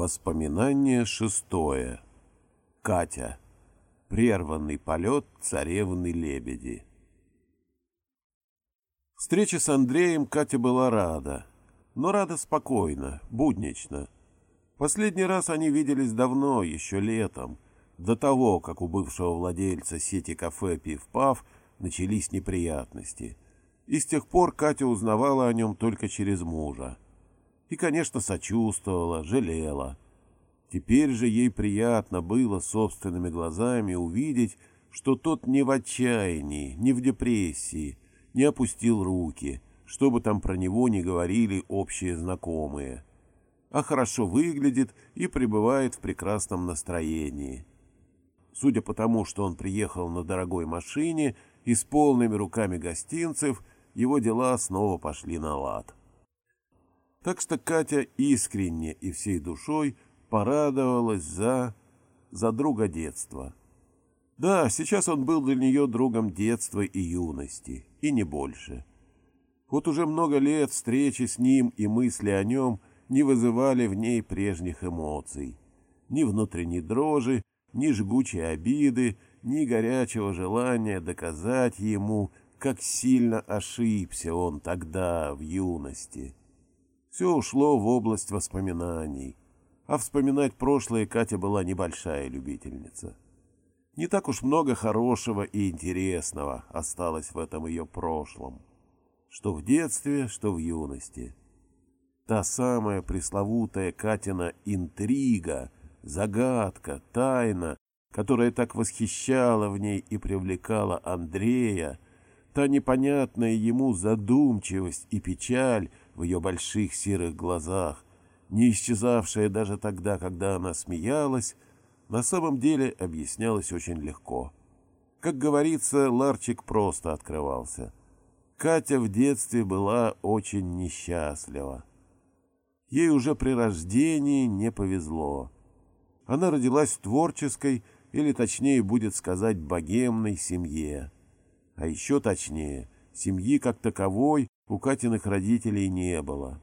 Воспоминание шестое. Катя. Прерванный полет царевны-лебеди. Встрече с Андреем Катя была рада, но рада спокойно, буднично. Последний раз они виделись давно, еще летом, до того, как у бывшего владельца сети кафе «Пив-Пав» начались неприятности. И с тех пор Катя узнавала о нем только через мужа и, конечно, сочувствовала, жалела. Теперь же ей приятно было собственными глазами увидеть, что тот не в отчаянии, не в депрессии, не опустил руки, что бы там про него ни говорили общие знакомые, а хорошо выглядит и пребывает в прекрасном настроении. Судя по тому, что он приехал на дорогой машине и с полными руками гостинцев, его дела снова пошли на лад. Так что Катя искренне и всей душой порадовалась за... за друга детства. Да, сейчас он был для нее другом детства и юности, и не больше. Вот уже много лет встречи с ним и мысли о нем не вызывали в ней прежних эмоций. Ни внутренней дрожи, ни жгучей обиды, ни горячего желания доказать ему, как сильно ошибся он тогда, в юности. Все ушло в область воспоминаний. А вспоминать прошлое Катя была небольшая любительница. Не так уж много хорошего и интересного осталось в этом ее прошлом. Что в детстве, что в юности. Та самая пресловутая Катина интрига, загадка, тайна, которая так восхищала в ней и привлекала Андрея, та непонятная ему задумчивость и печаль, в ее больших серых глазах, не исчезавшая даже тогда, когда она смеялась, на самом деле объяснялась очень легко. Как говорится, ларчик просто открывался. Катя в детстве была очень несчастлива. Ей уже при рождении не повезло. Она родилась в творческой, или точнее будет сказать, богемной семье. А еще точнее, семьи как таковой у Катиных родителей не было.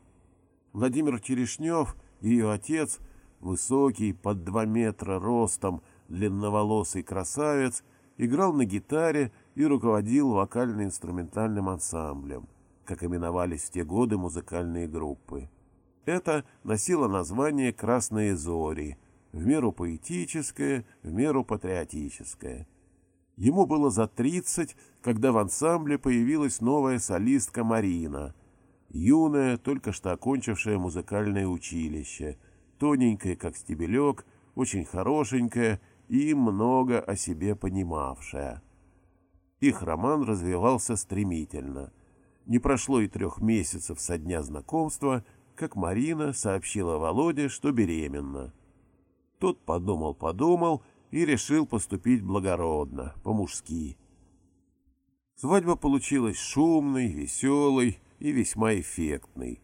Владимир Черешнев, ее отец, высокий, под два метра ростом, длинноволосый красавец, играл на гитаре и руководил вокально-инструментальным ансамблем, как именовались в те годы музыкальные группы. Это носило название «Красные зори», в меру поэтическое, в меру патриотическое – Ему было за тридцать, когда в ансамбле появилась новая солистка Марина, юная, только что окончившая музыкальное училище, тоненькая, как стебелек, очень хорошенькая и много о себе понимавшая. Их роман развивался стремительно. Не прошло и трех месяцев со дня знакомства, как Марина сообщила Володе, что беременна. Тот подумал-подумал и решил поступить благородно, по-мужски. Свадьба получилась шумной, веселой и весьма эффектной.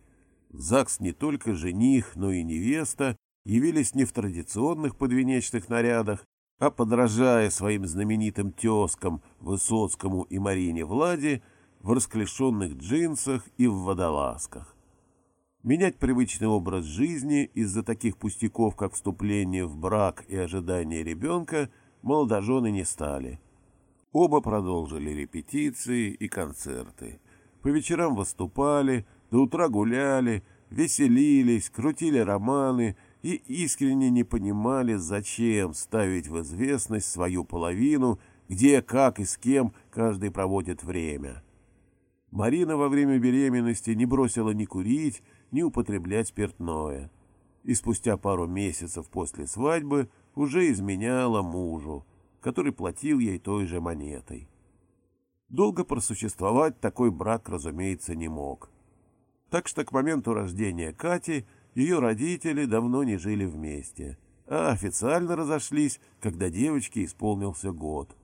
В ЗАГС не только жених, но и невеста явились не в традиционных подвенечных нарядах, а подражая своим знаменитым тезкам Высоцкому и Марине Влади в расклешенных джинсах и в водолазках. Менять привычный образ жизни из-за таких пустяков, как вступление в брак и ожидание ребенка, молодожены не стали. Оба продолжили репетиции и концерты. По вечерам выступали, до утра гуляли, веселились, крутили романы и искренне не понимали, зачем ставить в известность свою половину, где, как и с кем каждый проводит время. Марина во время беременности не бросила ни курить, ни употреблять спиртное. И спустя пару месяцев после свадьбы уже изменяла мужу, который платил ей той же монетой. Долго просуществовать такой брак, разумеется, не мог. Так что к моменту рождения Кати ее родители давно не жили вместе, а официально разошлись, когда девочке исполнился год.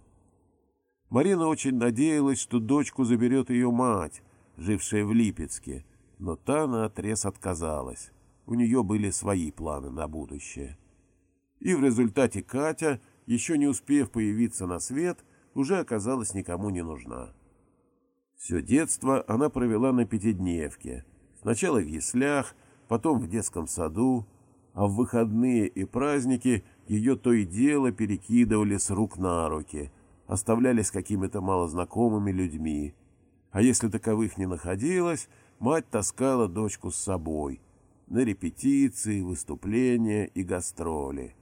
Марина очень надеялась, что дочку заберет ее мать, жившая в Липецке, но та наотрез отказалась. У нее были свои планы на будущее. И в результате Катя, еще не успев появиться на свет, уже оказалась никому не нужна. Все детство она провела на пятидневке. Сначала в яслях, потом в детском саду. а в выходные и праздники ее то и дело перекидывали с рук на руки, оставляли с какими-то малознакомыми людьми. А если таковых не находилось, мать таскала дочку с собой на репетиции, выступления и гастроли.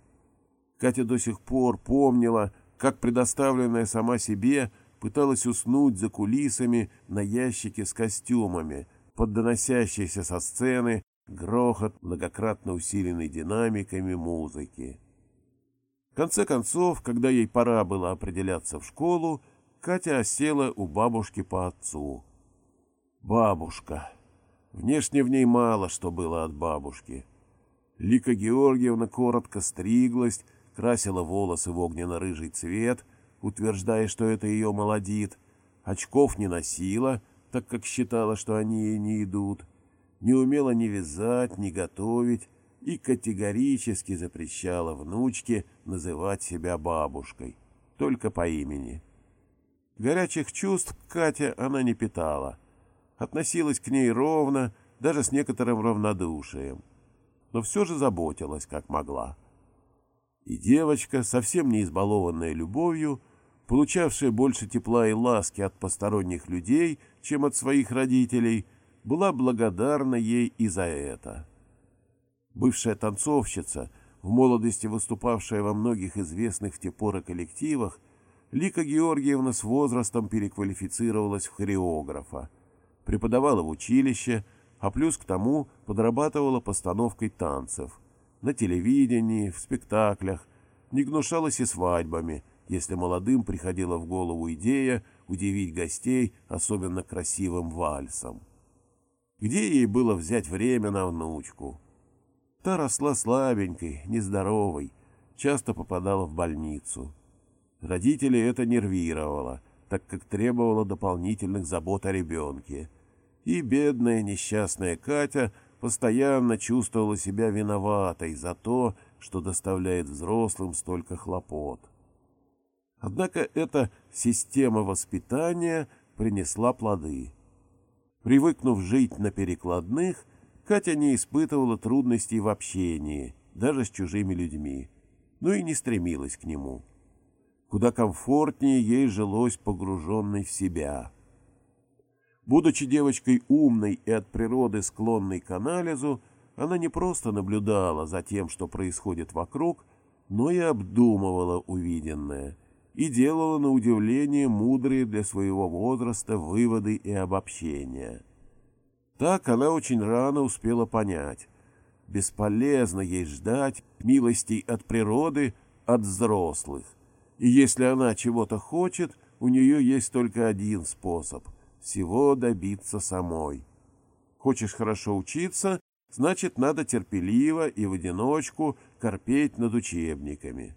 Катя до сих пор помнила, как предоставленная сама себе пыталась уснуть за кулисами на ящике с костюмами, под доносящийся со сцены грохот, многократно усиленный динамиками музыки. В конце концов, когда ей пора было определяться в школу, Катя осела у бабушки по отцу. Бабушка. Внешне в ней мало что было от бабушки. Лика Георгиевна коротко стриглась, красила волосы в огненно-рыжий цвет, утверждая, что это ее молодит, очков не носила, так как считала, что они ей не идут, не умела ни вязать, ни готовить и категорически запрещала внучке называть себя бабушкой, только по имени. Горячих чувств к Кате она не питала, относилась к ней ровно, даже с некоторым равнодушием, но все же заботилась, как могла. И девочка, совсем не избалованная любовью, получавшая больше тепла и ласки от посторонних людей, чем от своих родителей, была благодарна ей и за это. Бывшая танцовщица, в молодости выступавшая во многих известных в те поры коллективах, Лика Георгиевна с возрастом переквалифицировалась в хореографа, преподавала в училище, а плюс к тому подрабатывала постановкой танцев – на телевидении, в спектаклях, не гнушалась и свадьбами, если молодым приходила в голову идея удивить гостей особенно красивым вальсом. Где ей было взять время на внучку? Та росла слабенькой, нездоровой, часто попадала в больницу. Родители это нервировало, так как требовало дополнительных забот о ребенке. И бедная несчастная Катя – постоянно чувствовала себя виноватой за то, что доставляет взрослым столько хлопот. Однако эта система воспитания принесла плоды. Привыкнув жить на перекладных, Катя не испытывала трудностей в общении, даже с чужими людьми, но и не стремилась к нему. Куда комфортнее ей жилось погруженной в себя – Будучи девочкой умной и от природы склонной к анализу, она не просто наблюдала за тем, что происходит вокруг, но и обдумывала увиденное и делала на удивление мудрые для своего возраста выводы и обобщения. Так она очень рано успела понять. Бесполезно ей ждать милостей от природы, от взрослых. И если она чего-то хочет, у нее есть только один способ — всего добиться самой. Хочешь хорошо учиться, значит, надо терпеливо и в одиночку корпеть над учебниками.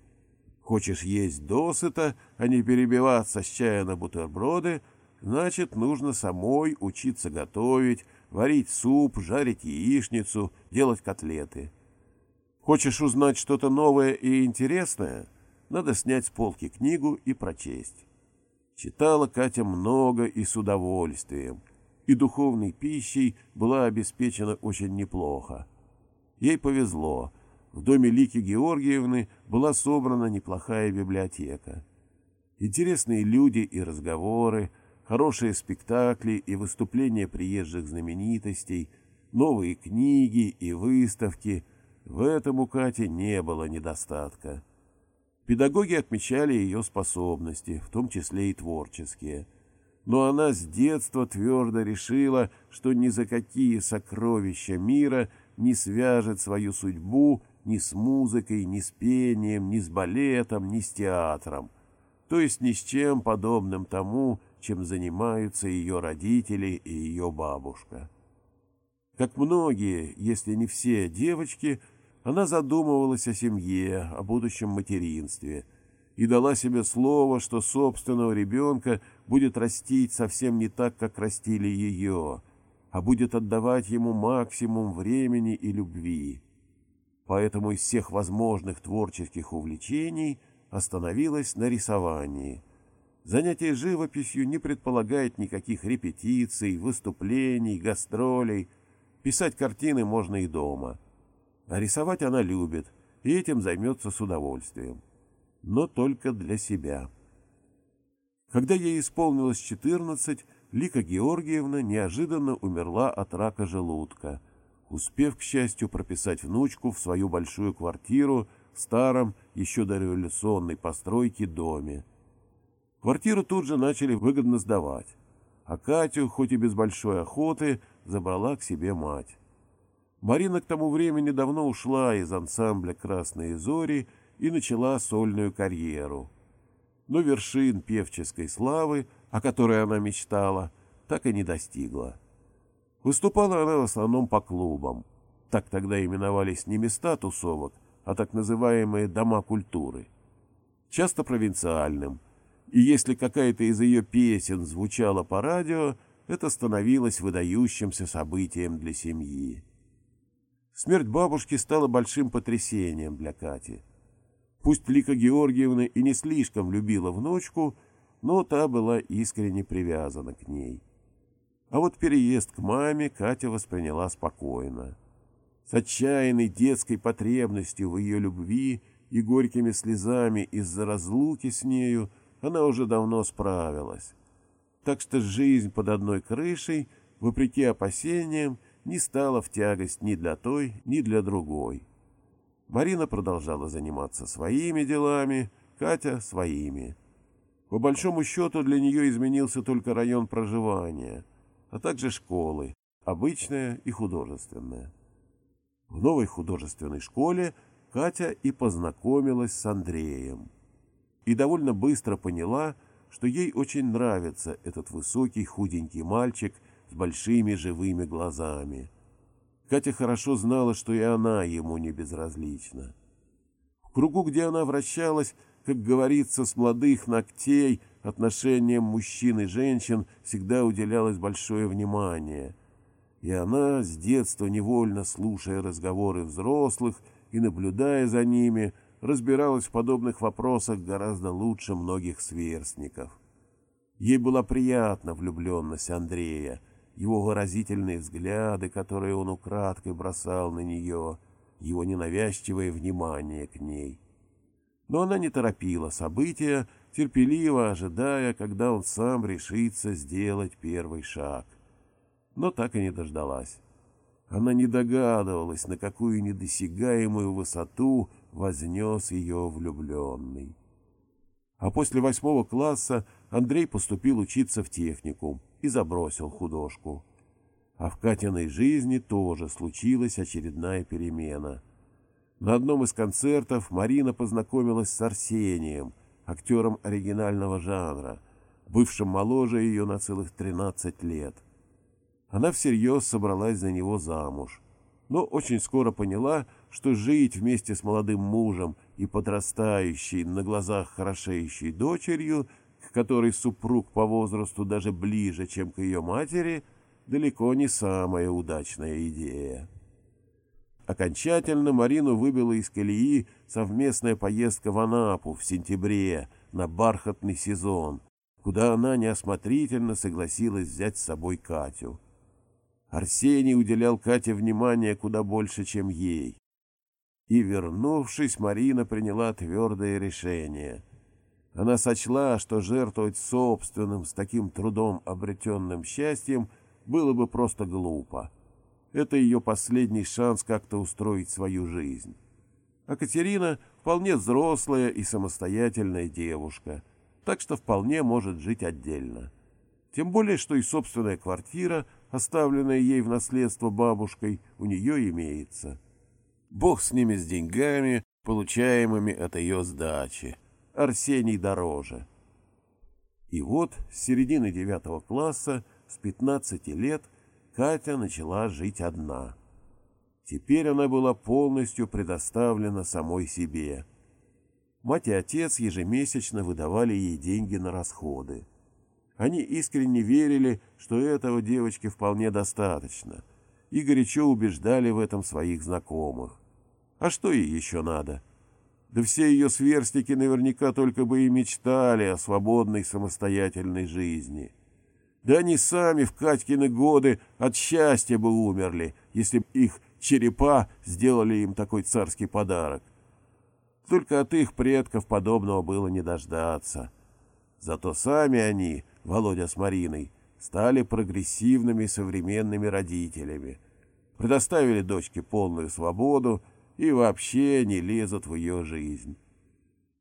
Хочешь есть досыта, а не перебиваться с чая на бутерброды, значит, нужно самой учиться готовить, варить суп, жарить яичницу, делать котлеты. Хочешь узнать что-то новое и интересное, надо снять с полки книгу и прочесть. Читала Катя много и с удовольствием, и духовной пищей была обеспечена очень неплохо. Ей повезло, в доме Лики Георгиевны была собрана неплохая библиотека. Интересные люди и разговоры, хорошие спектакли и выступления приезжих знаменитостей, новые книги и выставки — в этом у Кати не было недостатка. Педагоги отмечали ее способности, в том числе и творческие. Но она с детства твердо решила, что ни за какие сокровища мира не свяжет свою судьбу ни с музыкой, ни с пением, ни с балетом, ни с театром, то есть ни с чем подобным тому, чем занимаются ее родители и ее бабушка. Как многие, если не все девочки, она задумывалась о семье, о будущем материнстве и дала себе слово, что собственного ребенка будет растить совсем не так, как растили ее, а будет отдавать ему максимум времени и любви. Поэтому из всех возможных творческих увлечений остановилась на рисовании. Занятие живописью не предполагает никаких репетиций, выступлений, гастролей. Писать картины можно и дома – А рисовать она любит, и этим займется с удовольствием. Но только для себя. Когда ей исполнилось 14, Лика Георгиевна неожиданно умерла от рака желудка, успев, к счастью, прописать внучку в свою большую квартиру в старом, еще до революционной постройки, доме. Квартиру тут же начали выгодно сдавать, а Катю, хоть и без большой охоты, забрала к себе мать. Марина к тому времени давно ушла из ансамбля «Красные зори» и начала сольную карьеру. Но вершин певческой славы, о которой она мечтала, так и не достигла. Выступала она в основном по клубам. Так тогда именовались не места тусовок, а так называемые «дома культуры». Часто провинциальным. И если какая-то из ее песен звучала по радио, это становилось выдающимся событием для семьи. Смерть бабушки стала большим потрясением для Кати. Пусть Лика Георгиевна и не слишком любила внучку, но та была искренне привязана к ней. А вот переезд к маме Катя восприняла спокойно. С отчаянной детской потребностью в ее любви и горькими слезами из-за разлуки с нею она уже давно справилась. Так что жизнь под одной крышей, вопреки опасениям, не стала в тягость ни для той, ни для другой. Марина продолжала заниматься своими делами, Катя — своими. По большому счету для нее изменился только район проживания, а также школы, обычная и художественная. В новой художественной школе Катя и познакомилась с Андреем. И довольно быстро поняла, что ей очень нравится этот высокий худенький мальчик — с большими живыми глазами. Катя хорошо знала, что и она ему не безразлична. В кругу, где она вращалась, как говорится, с молодых ногтей отношениям мужчин и женщин всегда уделялось большое внимание. И она, с детства невольно слушая разговоры взрослых и наблюдая за ними, разбиралась в подобных вопросах гораздо лучше многих сверстников. Ей была приятна влюбленность Андрея, его выразительные взгляды, которые он украдкой бросал на нее, его ненавязчивое внимание к ней. Но она не торопила события, терпеливо ожидая, когда он сам решится сделать первый шаг. Но так и не дождалась. Она не догадывалась, на какую недосягаемую высоту вознес ее влюбленный. А после восьмого класса Андрей поступил учиться в техникум, и забросил художку. А в Катиной жизни тоже случилась очередная перемена. На одном из концертов Марина познакомилась с Арсением, актером оригинального жанра, бывшим моложе ее на целых 13 лет. Она всерьез собралась за него замуж, но очень скоро поняла, что жить вместе с молодым мужем и подрастающей на глазах хорошеющей дочерью – которой супруг по возрасту даже ближе, чем к ее матери, далеко не самая удачная идея. Окончательно Марину выбила из колеи совместная поездка в Анапу в сентябре на бархатный сезон, куда она неосмотрительно согласилась взять с собой Катю. Арсений уделял Кате внимание куда больше, чем ей. И, вернувшись, Марина приняла твердое решение — она сочла, что жертвовать собственным с таким трудом обретенным счастьем было бы просто глупо. Это ее последний шанс как-то устроить свою жизнь. А Катерина вполне взрослая и самостоятельная девушка, так что вполне может жить отдельно. Тем более, что и собственная квартира, оставленная ей в наследство бабушкой, у нее имеется. Бог с ними с деньгами, получаемыми от ее сдачи. Арсений дороже. И вот с середины девятого класса, с пятнадцати лет, Катя начала жить одна. Теперь она была полностью предоставлена самой себе. Мать и отец ежемесячно выдавали ей деньги на расходы. Они искренне верили, что этого девочке вполне достаточно, и горячо убеждали в этом своих знакомых. А что ей еще надо? — да все ее сверстники наверняка только бы и мечтали о свободной самостоятельной жизни. Да они сами в Катькины годы от счастья бы умерли, если б их черепа сделали им такой царский подарок. Только от их предков подобного было не дождаться. Зато сами они, Володя с Мариной, стали прогрессивными современными родителями, предоставили дочке полную свободу и вообще не лезут в ее жизнь.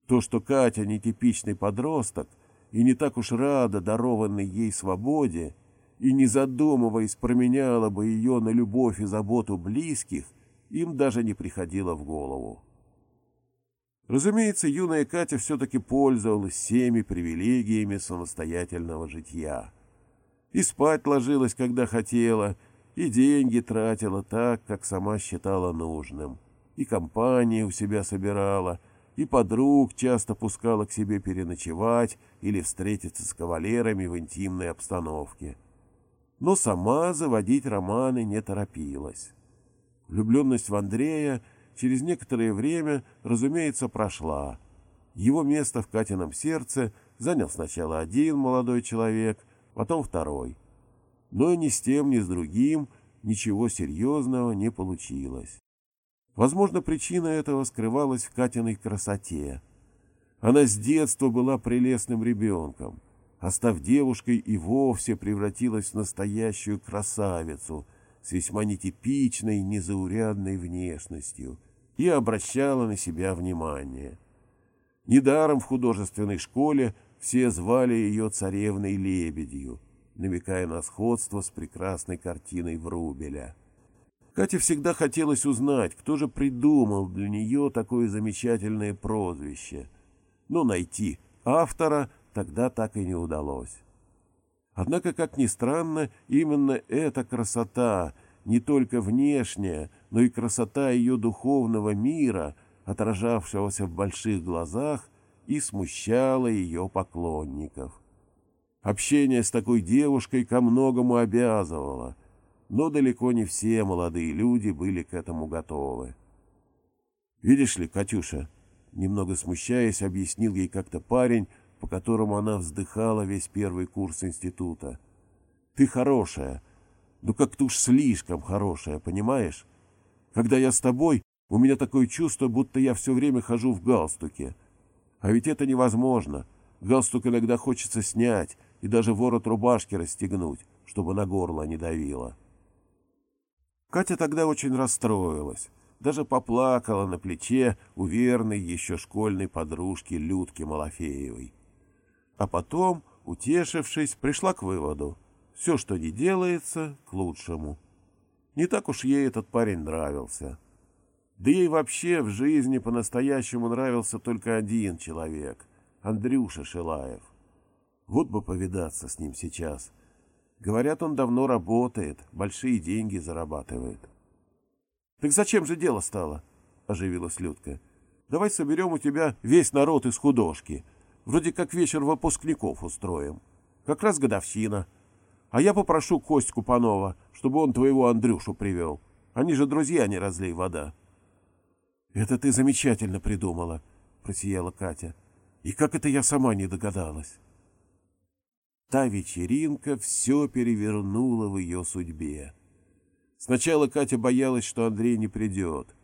То, что Катя нетипичный подросток и не так уж рада дарованной ей свободе, и, не задумываясь, променяла бы ее на любовь и заботу близких, им даже не приходило в голову. Разумеется, юная Катя все-таки пользовалась всеми привилегиями самостоятельного житья. И спать ложилась, когда хотела, и деньги тратила так, как сама считала нужным, и компании у себя собирала, и подруг часто пускала к себе переночевать или встретиться с кавалерами в интимной обстановке. Но сама заводить романы не торопилась. Влюбленность в Андрея — через некоторое время, разумеется, прошла. Его место в Катином сердце занял сначала один молодой человек, потом второй. Но ни с тем, ни с другим ничего серьезного не получилось. Возможно, причина этого скрывалась в Катиной красоте. Она с детства была прелестным ребенком, а став девушкой и вовсе превратилась в настоящую красавицу с весьма нетипичной, незаурядной внешностью — и обращала на себя внимание. Недаром в художественной школе все звали ее царевной-лебедью, намекая на сходство с прекрасной картиной Врубеля. Кате всегда хотелось узнать, кто же придумал для нее такое замечательное прозвище. Но найти автора тогда так и не удалось. Однако, как ни странно, именно эта красота — не только внешняя, но и красота ее духовного мира, отражавшегося в больших глазах, и смущала ее поклонников. Общение с такой девушкой ко многому обязывало, но далеко не все молодые люди были к этому готовы. «Видишь ли, Катюша», — немного смущаясь, объяснил ей как-то парень, по которому она вздыхала весь первый курс института. «Ты хорошая, ну как-то уж слишком хорошая, понимаешь? Когда я с тобой, у меня такое чувство, будто я все время хожу в галстуке. А ведь это невозможно. Галстук иногда хочется снять и даже ворот рубашки расстегнуть, чтобы на горло не давило. Катя тогда очень расстроилась, даже поплакала на плече у верной еще школьной подружки Людки Малафеевой. А потом, утешившись, пришла к выводу — все, что не делается, к лучшему. Не так уж ей этот парень нравился. Да ей вообще в жизни по-настоящему нравился только один человек — Андрюша Шилаев. Вот бы повидаться с ним сейчас. Говорят, он давно работает, большие деньги зарабатывает. — Так зачем же дело стало? — оживилась Людка. — Давай соберем у тебя весь народ из художки. Вроде как вечер выпускников устроим. Как раз годовщина — а я попрошу Костьку Панова, чтобы он твоего Андрюшу привел. Они же друзья, не разлей вода. — Это ты замечательно придумала, — просияла Катя. — И как это я сама не догадалась? Та вечеринка все перевернула в ее судьбе. Сначала Катя боялась, что Андрей не придет,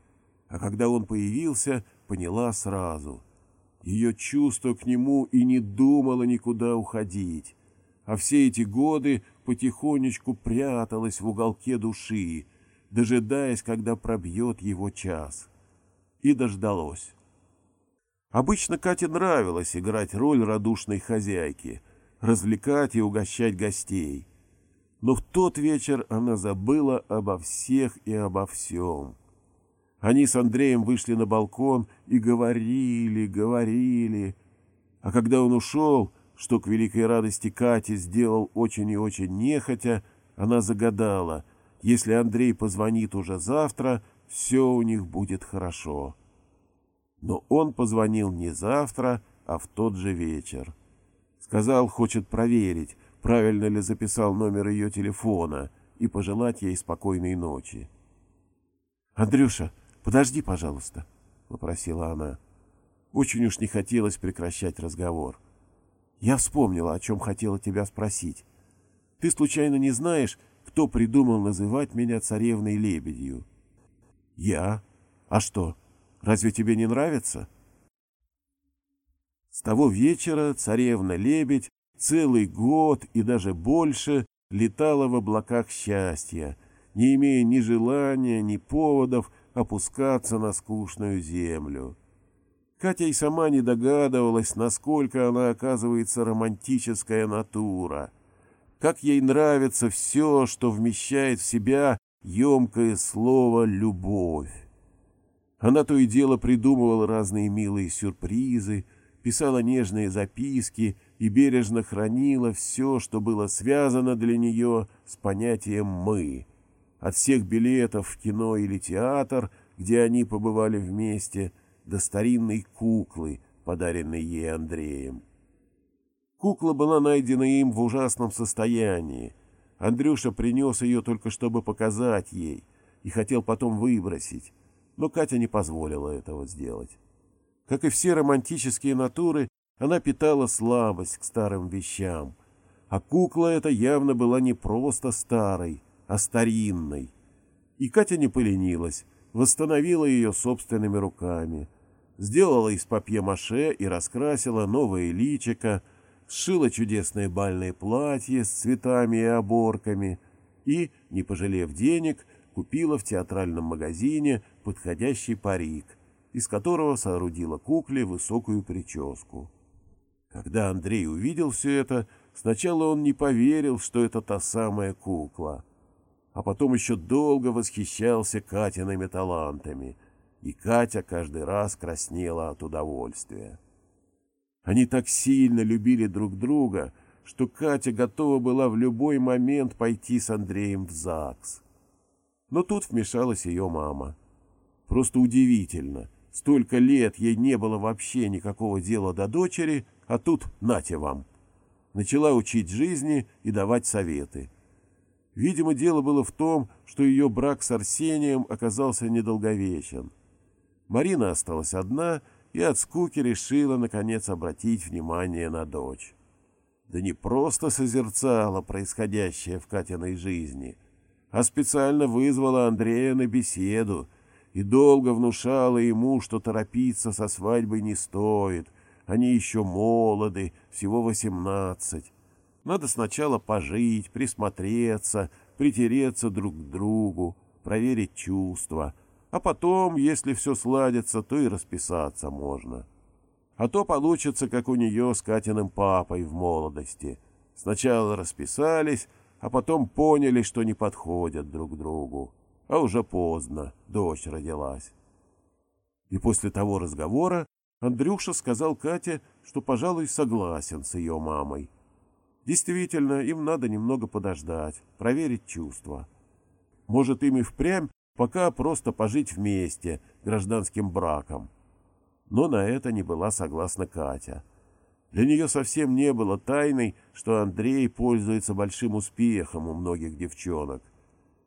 а когда он появился, поняла сразу. Ее чувство к нему и не думало никуда уходить а все эти годы потихонечку пряталась в уголке души, дожидаясь, когда пробьет его час. И дождалось. Обычно Кате нравилось играть роль радушной хозяйки, развлекать и угощать гостей. Но в тот вечер она забыла обо всех и обо всем. Они с Андреем вышли на балкон и говорили, говорили. А когда он ушел, что к великой радости Кати сделал очень и очень нехотя, она загадала, если Андрей позвонит уже завтра, все у них будет хорошо. Но он позвонил не завтра, а в тот же вечер. Сказал, хочет проверить, правильно ли записал номер ее телефона и пожелать ей спокойной ночи. «Андрюша, подожди, пожалуйста», — попросила она. Очень уж не хотелось прекращать разговор. Я вспомнила, о чем хотела тебя спросить. Ты случайно не знаешь, кто придумал называть меня царевной-лебедью? «Я? А что, разве тебе не нравится?» С того вечера царевна-лебедь целый год и даже больше летала в облаках счастья, не имея ни желания, ни поводов опускаться на скучную землю. Катя и сама не догадывалась, насколько она оказывается романтическая натура, как ей нравится все, что вмещает в себя емкое слово «любовь». Она то и дело придумывала разные милые сюрпризы, писала нежные записки и бережно хранила все, что было связано для нее с понятием «мы». От всех билетов в кино или театр, где они побывали вместе, до старинной куклы, подаренной ей Андреем. Кукла была найдена им в ужасном состоянии. Андрюша принес ее только чтобы показать ей и хотел потом выбросить, но Катя не позволила этого сделать. Как и все романтические натуры, она питала слабость к старым вещам. А кукла эта явно была не просто старой, а старинной. И Катя не поленилась, восстановила ее собственными руками. Сделала из папье-маше и раскрасила новое личико, сшила чудесное бальное платье с цветами и оборками и, не пожалев денег, купила в театральном магазине подходящий парик — из которого соорудила кукле высокую прическу. Когда Андрей увидел все это, сначала он не поверил, что это та самая кукла, а потом еще долго восхищался Катиными талантами, и Катя каждый раз краснела от удовольствия. Они так сильно любили друг друга, что Катя готова была в любой момент пойти с Андреем в ЗАГС. Но тут вмешалась ее мама. Просто удивительно, Столько лет ей не было вообще никакого дела до дочери, а тут нате вам. Начала учить жизни и давать советы. Видимо, дело было в том, что ее брак с Арсением оказался недолговечен. Марина осталась одна и от скуки решила, наконец, обратить внимание на дочь. Да не просто созерцала происходящее в Катиной жизни, а специально вызвала Андрея на беседу и долго внушала ему, что торопиться со свадьбой не стоит, они еще молоды, всего восемнадцать. Надо сначала пожить, присмотреться, притереться друг к другу, проверить чувства, а потом, если все сладится, то и расписаться можно. А то получится, как у нее с Катиным папой в молодости. Сначала расписались, а потом поняли, что не подходят друг другу а уже поздно, дочь родилась. И после того разговора Андрюша сказал Кате, что, пожалуй, согласен с ее мамой. Действительно, им надо немного подождать, проверить чувства. Может, им и впрямь пока просто пожить вместе, гражданским браком. Но на это не была согласна Катя. Для нее совсем не было тайной, что Андрей пользуется большим успехом у многих девчонок.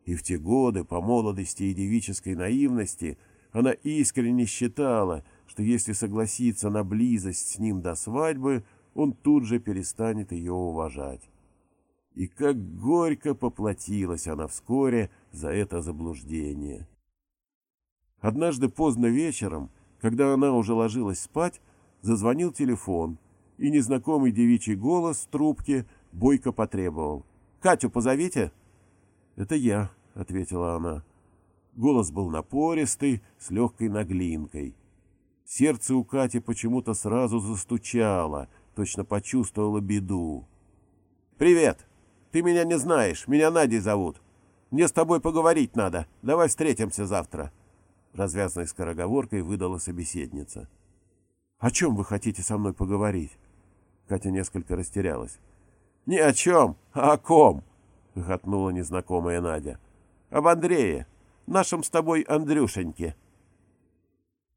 И в те годы, по молодости и девической наивности, она искренне считала, что если согласиться на близость с ним до свадьбы, он тут же перестанет ее уважать. И как горько поплатилась она вскоре за это заблуждение. Однажды поздно вечером, когда она уже ложилась спать, зазвонил телефон, и незнакомый девичий голос в трубке бойко потребовал. «Катю позовите?» «Это я», — ответила она. Голос был напористый, с легкой наглинкой. Сердце у Кати почему-то сразу застучало, точно почувствовало беду. «Привет! Ты меня не знаешь, меня Надей зовут. Мне с тобой поговорить надо, давай встретимся завтра», — развязной скороговоркой выдала собеседница. «О чем вы хотите со мной поговорить?» Катя несколько растерялась. «Ни о чем, а о ком?» — хохотнула незнакомая Надя об Андрее, нашем с тобой Андрюшеньке».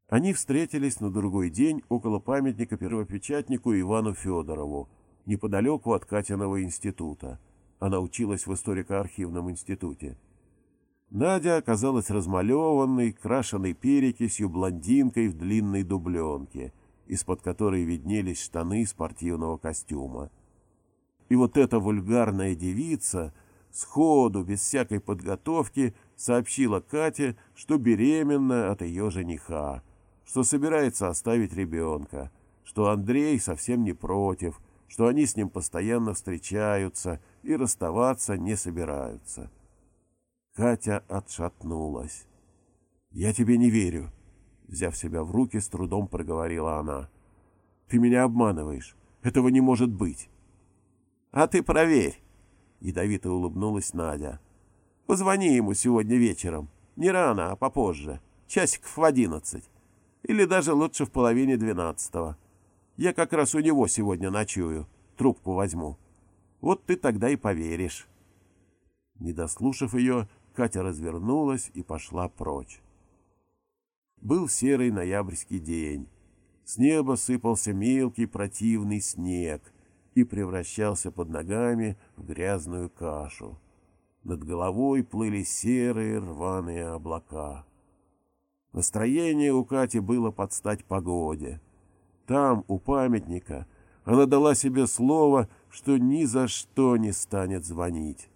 Они встретились на другой день около памятника первопечатнику Ивану Федорову, неподалеку от Катиного института. Она училась в историко-архивном институте. Надя оказалась размалеванной, крашеной перекисью блондинкой в длинной дубленке, из-под которой виднелись штаны спортивного костюма. И вот эта вульгарная девица сходу, без всякой подготовки, сообщила Кате, что беременна от ее жениха, что собирается оставить ребенка, что Андрей совсем не против, что они с ним постоянно встречаются и расставаться не собираются. Катя отшатнулась. «Я тебе не верю», — взяв себя в руки, с трудом проговорила она. «Ты меня обманываешь. Этого не может быть». «А ты проверь», — ядовито улыбнулась Надя. «Позвони ему сегодня вечером. Не рано, а попозже. Часиков в одиннадцать. Или даже лучше в половине двенадцатого. Я как раз у него сегодня ночую. Трубку возьму. Вот ты тогда и поверишь». Не дослушав ее, Катя развернулась и пошла прочь. Был серый ноябрьский день. С неба сыпался мелкий противный снег и превращался под ногами в грязную кашу. Над головой плыли серые рваные облака. Настроение у Кати было под стать погоде. Там, у памятника, она дала себе слово, что ни за что не станет звонить.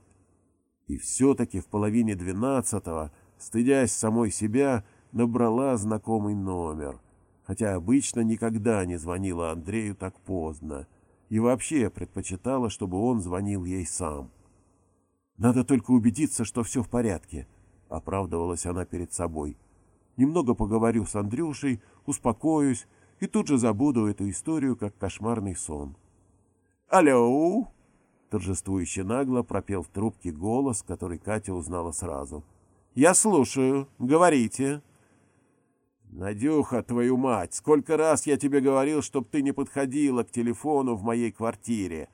И все-таки в половине двенадцатого, стыдясь самой себя, набрала знакомый номер, хотя обычно никогда не звонила Андрею так поздно и вообще предпочитала, чтобы он звонил ей сам. «Надо только убедиться, что все в порядке», — оправдывалась она перед собой. «Немного поговорю с Андрюшей, успокоюсь и тут же забуду эту историю, как кошмарный сон». «Алло!» Торжествующе нагло пропел в трубке голос, который Катя узнала сразу. «Я слушаю. Говорите». «Надюха, твою мать, сколько раз я тебе говорил, чтоб ты не подходила к телефону в моей квартире.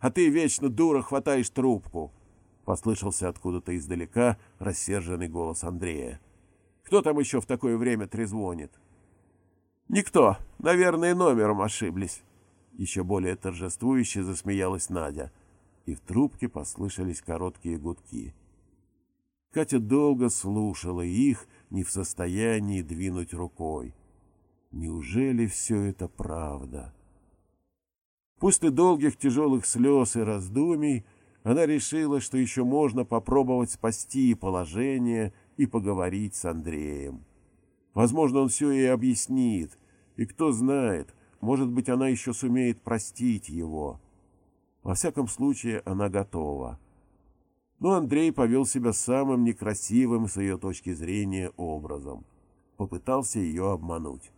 А ты вечно, дура, хватаешь трубку», — послышался откуда-то издалека рассерженный голос Андрея. «Кто там еще в такое время трезвонит?» «Никто. Наверное, номером ошиблись». Еще более торжествующе засмеялась Надя и в трубке послышались короткие гудки. Катя долго слушала их, не в состоянии двинуть рукой. Неужели все это правда? После долгих тяжелых слез и раздумий она решила, что еще можно попробовать спасти положение и поговорить с Андреем. Возможно, он все ей объяснит, и кто знает, может быть, она еще сумеет простить его. Во всяком случае, она готова. Но Андрей повел себя самым некрасивым с ее точки зрения образом. Попытался ее обмануть.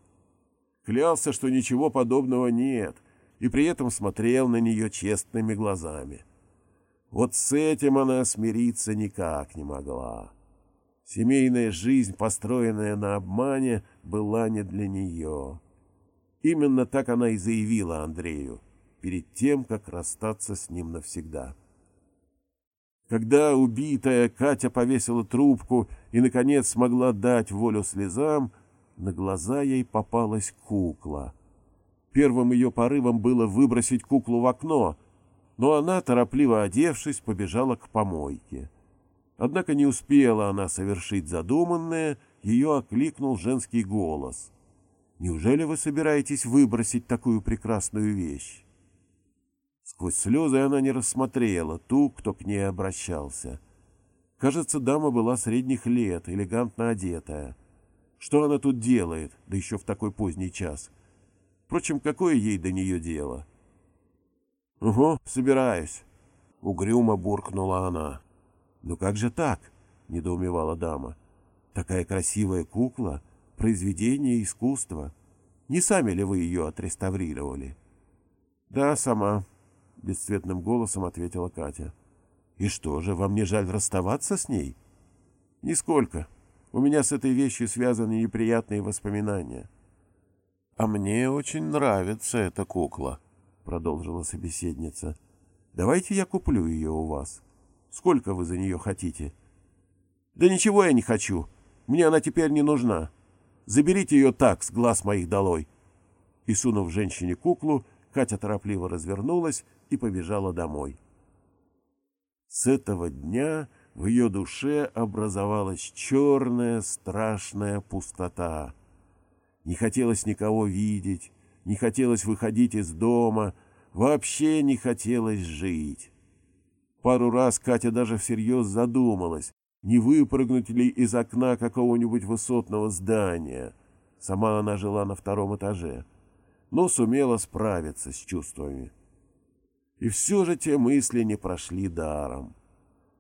Клялся, что ничего подобного нет, и при этом смотрел на нее честными глазами. Вот с этим она смириться никак не могла. Семейная жизнь, построенная на обмане, была не для нее. Именно так она и заявила Андрею перед тем, как расстаться с ним навсегда. Когда убитая Катя повесила трубку и, наконец, смогла дать волю слезам, на глаза ей попалась кукла. Первым ее порывом было выбросить куклу в окно, но она, торопливо одевшись, побежала к помойке. Однако не успела она совершить задуманное, ее окликнул женский голос. «Неужели вы собираетесь выбросить такую прекрасную вещь?» Сквозь слезы она не рассмотрела ту, кто к ней обращался. Кажется, дама была средних лет, элегантно одетая. Что она тут делает, да еще в такой поздний час? Впрочем, какое ей до нее дело? — Угу, собираюсь, — угрюмо буркнула она. — Ну как же так? — недоумевала дама. — Такая красивая кукла, произведение искусства. Не сами ли вы ее отреставрировали? — Да, сама, — бесцветным голосом ответила Катя. «И что же, вам не жаль расставаться с ней?» «Нисколько. У меня с этой вещью связаны неприятные воспоминания». «А мне очень нравится эта кукла», — продолжила собеседница. «Давайте я куплю ее у вас. Сколько вы за нее хотите?» «Да ничего я не хочу. Мне она теперь не нужна. Заберите ее так, с глаз моих долой». И, сунув женщине куклу, Катя торопливо развернулась и побежала домой. С этого дня в ее душе образовалась черная страшная пустота. Не хотелось никого видеть, не хотелось выходить из дома, вообще не хотелось жить. Пару раз Катя даже всерьез задумалась, не выпрыгнуть ли из окна какого-нибудь высотного здания. Сама она жила на втором этаже, но сумела справиться с чувствами. И все же те мысли не прошли даром.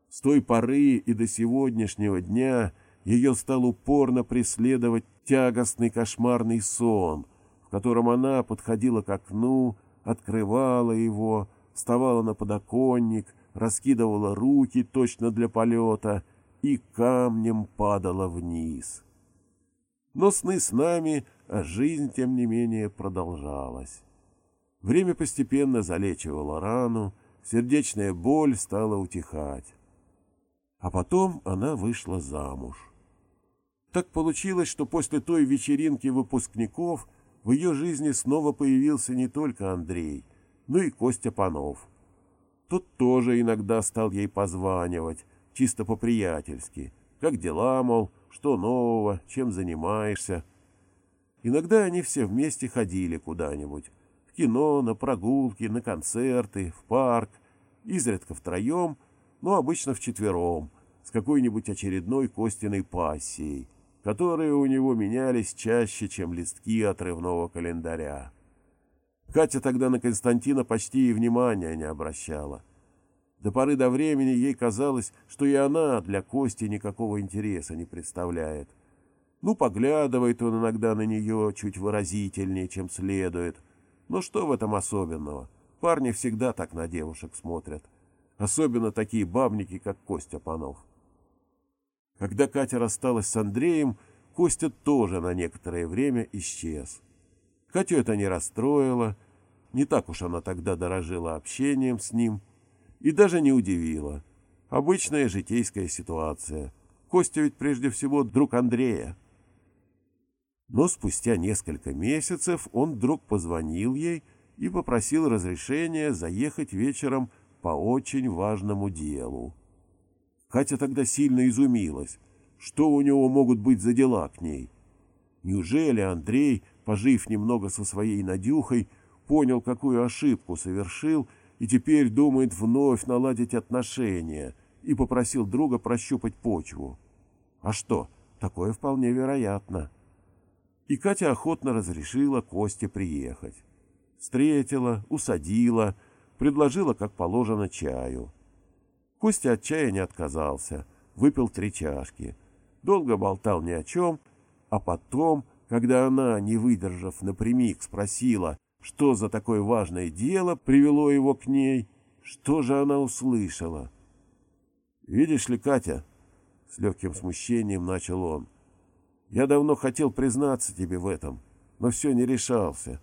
С той поры и до сегодняшнего дня ее стал упорно преследовать тягостный кошмарный сон, в котором она подходила к окну, открывала его, вставала на подоконник, раскидывала руки точно для полета и камнем падала вниз. Но сны с нами, а жизнь, тем не менее, продолжалась. Время постепенно залечивало рану, сердечная боль стала утихать. А потом она вышла замуж. Так получилось, что после той вечеринки выпускников в ее жизни снова появился не только Андрей, но и Костя Панов. Тот тоже иногда стал ей позванивать, чисто по-приятельски. Как дела, мол, что нового, чем занимаешься. Иногда они все вместе ходили куда-нибудь. Кино, на прогулки, на концерты, в парк. Изредка втроем, но обычно вчетвером, с какой-нибудь очередной Костиной пассией, которые у него менялись чаще, чем листки отрывного календаря. Катя тогда на Константина почти и внимания не обращала. До поры до времени ей казалось, что и она для Кости никакого интереса не представляет. Ну, поглядывает он иногда на нее чуть выразительнее, чем следует. Но что в этом особенного? Парни всегда так на девушек смотрят. Особенно такие бабники, как Костя Панов. Когда Катя рассталась с Андреем, Костя тоже на некоторое время исчез. Катю это не расстроило, не так уж она тогда дорожила общением с ним — и даже не удивило. Обычная житейская ситуация. Костя ведь прежде всего друг Андрея. Но спустя несколько месяцев он вдруг позвонил ей и попросил разрешения заехать вечером по очень важному делу. Катя тогда сильно изумилась. Что у него могут быть за дела к ней? Неужели Андрей, пожив немного со своей Надюхой, понял, какую ошибку совершил и теперь думает вновь наладить отношения и попросил друга прощупать почву. А что, такое вполне вероятно. И Катя охотно разрешила Косте приехать. Встретила, усадила, предложила, как положено, чаю. Костя от чая не отказался, выпил три чашки. Долго болтал ни о чем, а потом, когда она, не выдержав напрямик, спросила, что за такое важное дело привело его к ней? Что же она услышала? «Видишь ли, Катя?» — с легким смущением начал он. «Я давно хотел признаться тебе в этом, но все не решался.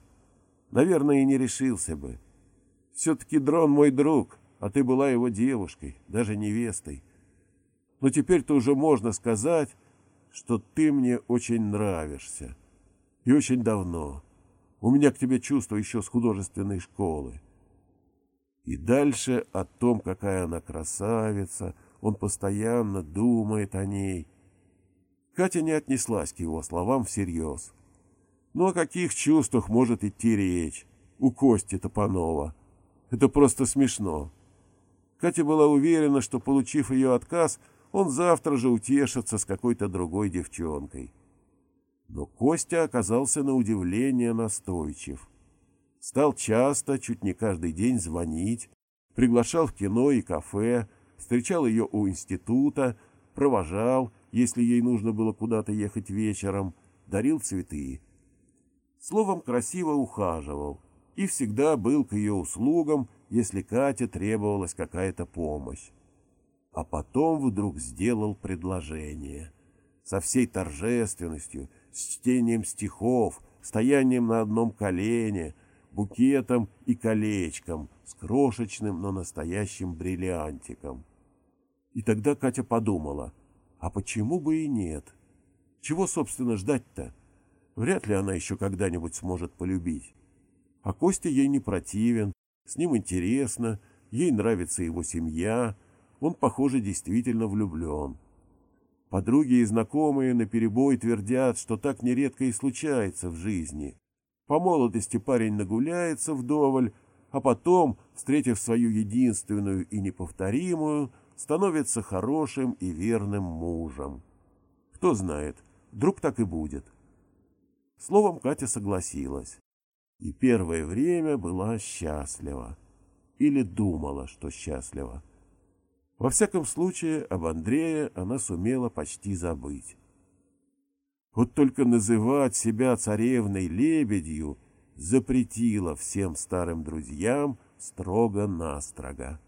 Наверное, и не решился бы. Все-таки Дрон мой друг, а ты была его девушкой, даже невестой. Но теперь-то уже можно сказать, что ты мне очень нравишься. И очень давно. У меня к тебе чувство еще с художественной школы. И дальше о том, какая она красавица, он постоянно думает о ней. Катя не отнеслась к его словам всерьез. Ну о каких чувствах может идти речь? У Кости Топанова. Это просто смешно. Катя была уверена, что, получив ее отказ, он завтра же утешится с какой-то другой девчонкой. Но Костя оказался на удивление настойчив. Стал часто, чуть не каждый день звонить, приглашал в кино и кафе, встречал ее у института, провожал, если ей нужно было куда-то ехать вечером, дарил цветы. Словом, красиво ухаживал и всегда был к ее услугам, если Кате требовалась какая-то помощь. А потом вдруг сделал предложение. Со всей торжественностью — с чтением стихов, стоянием на одном колене, букетом и колечком, с крошечным, но настоящим бриллиантиком. И тогда Катя подумала, а почему бы и нет? Чего, собственно, ждать-то? Вряд ли она еще когда-нибудь сможет полюбить. А Костя ей не противен, с ним интересно, ей нравится его семья, он, похоже, действительно влюблен. Подруги и знакомые наперебой твердят, что так нередко и случается в жизни. По молодости парень нагуляется вдоволь, а потом, встретив свою единственную и неповторимую, становится хорошим и верным мужем. Кто знает, вдруг так и будет. Словом, Катя согласилась. И первое время была счастлива. Или думала, что счастлива. Во всяком случае, об Андрее она сумела почти забыть. Вот только называть себя царевной-лебедью запретила всем старым друзьям строго-настрого.